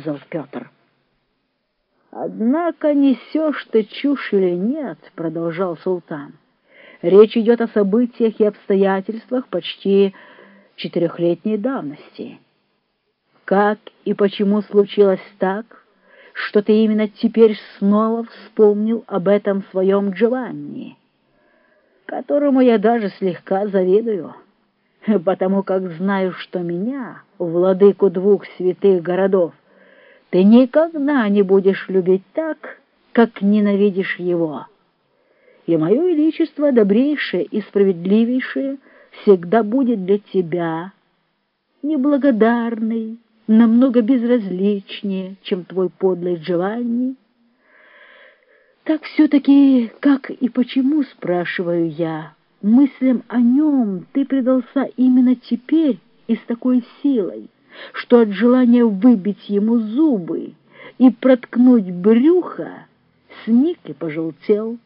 сказал Петр. «Однако несешь ты чушь или нет», — продолжал султан. «Речь идет о событиях и обстоятельствах почти четырехлетней давности. Как и почему случилось так, что ты именно теперь снова вспомнил об этом своем Джованни, которому я даже слегка завидую, потому как знаю, что меня, владыку двух святых городов, ты никогда не будешь любить так, как ненавидишь его. И мое величество, добрейшее и справедливейшее, всегда будет для тебя неблагодарный, намного безразличнее, чем твой подлый Джованни. Так все-таки, как и почему, спрашиваю я, мыслям о нем ты предался именно теперь и с такой силой, что от желания выбить ему зубы и проткнуть брюхо сник и пожелтел.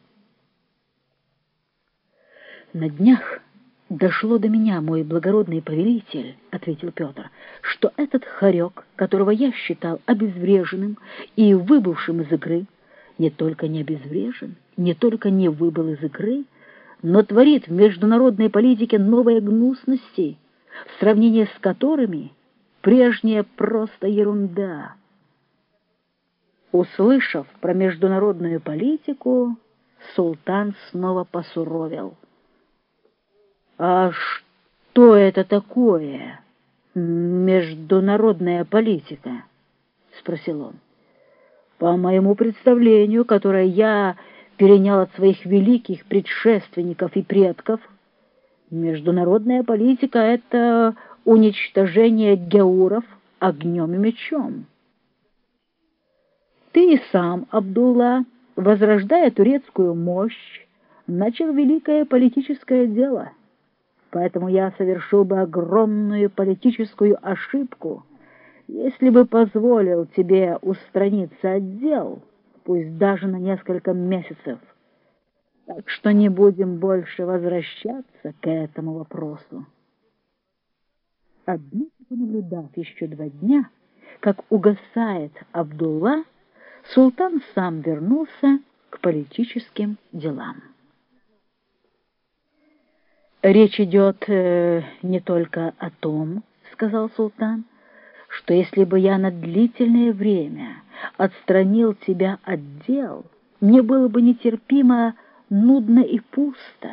На днях «Дошло до меня, мой благородный повелитель, — ответил Петр, — что этот хорек, которого я считал обезвреженным и выбывшим из игры, не только не обезврежен, не только не выбыл из игры, но творит в международной политике новые гнусности, в сравнении с которыми прежняя просто ерунда. Услышав про международную политику, султан снова посуровил — «А что это такое, международная политика?» — спросил он. «По моему представлению, которое я перенял от своих великих предшественников и предков, международная политика — это уничтожение геуров огнем и мечом. Ты и сам, Абдулла, возрождая турецкую мощь, начал великое политическое дело — Поэтому я совершил бы огромную политическую ошибку, если бы позволил тебе устраниться от дел, пусть даже на несколько месяцев. Так что не будем больше возвращаться к этому вопросу. Однако, понаблюдав еще два дня, как угасает Абдулла, султан сам вернулся к политическим делам. «Речь идет э, не только о том, — сказал султан, — что если бы я на длительное время отстранил тебя от дел, мне было бы нетерпимо нудно и пусто,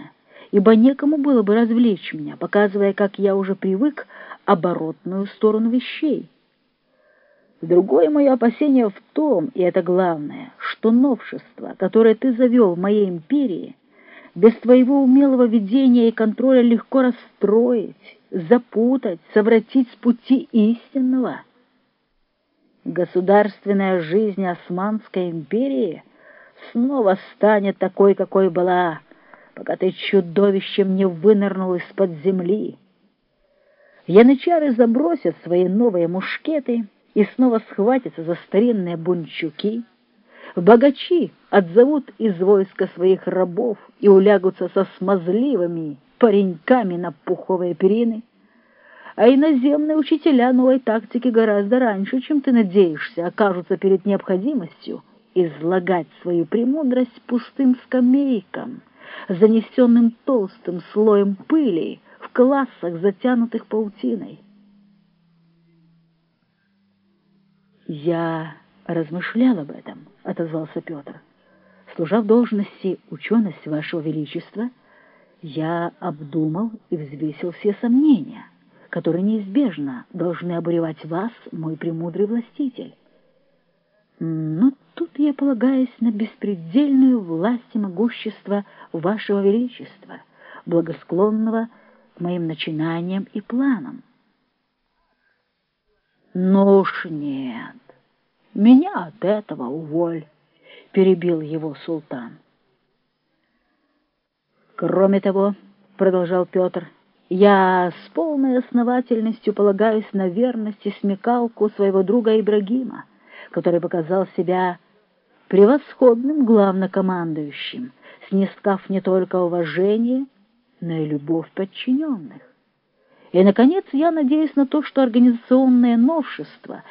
ибо некому было бы развлечь меня, показывая, как я уже привык оборотную сторону вещей. Другое мое опасение в том, и это главное, что новшество, которое ты завел в моей империи — без твоего умелого ведения и контроля легко расстроить, запутать, совратить с пути истинного. Государственная жизнь Османской империи снова станет такой, какой была, пока ты чудовищем не вынырнул из-под земли. Янычары забросят свои новые мушкеты и снова схватятся за старинные бунчуки — Богачи отзовут из войска своих рабов и улягутся со смазливыми пареньками на пуховые перины. А иноземные учителя новой тактики гораздо раньше, чем ты надеешься, окажутся перед необходимостью излагать свою премудрость пустым скамейкам, занесенным толстым слоем пыли классах, затянутых паутиной. Я размышлял об этом, — отозвался Петр. Служа в должности ученость Вашего Величества, я обдумал и взвесил все сомнения, которые неизбежно должны обуревать вас, мой премудрый властитель. Но тут я полагаюсь на беспредельную власть и могущество Вашего Величества, благосклонного моим начинаниям и планам. Ну уж нет. Меня от этого уволь, — перебил его султан. Кроме того, — продолжал Петр, — я с полной основательностью полагаюсь на верность и смекалку своего друга Ибрагима, который показал себя превосходным главнокомандующим, снискав не только уважение, но и любовь подчиненных. И, наконец, я надеюсь на то, что организационное новшество —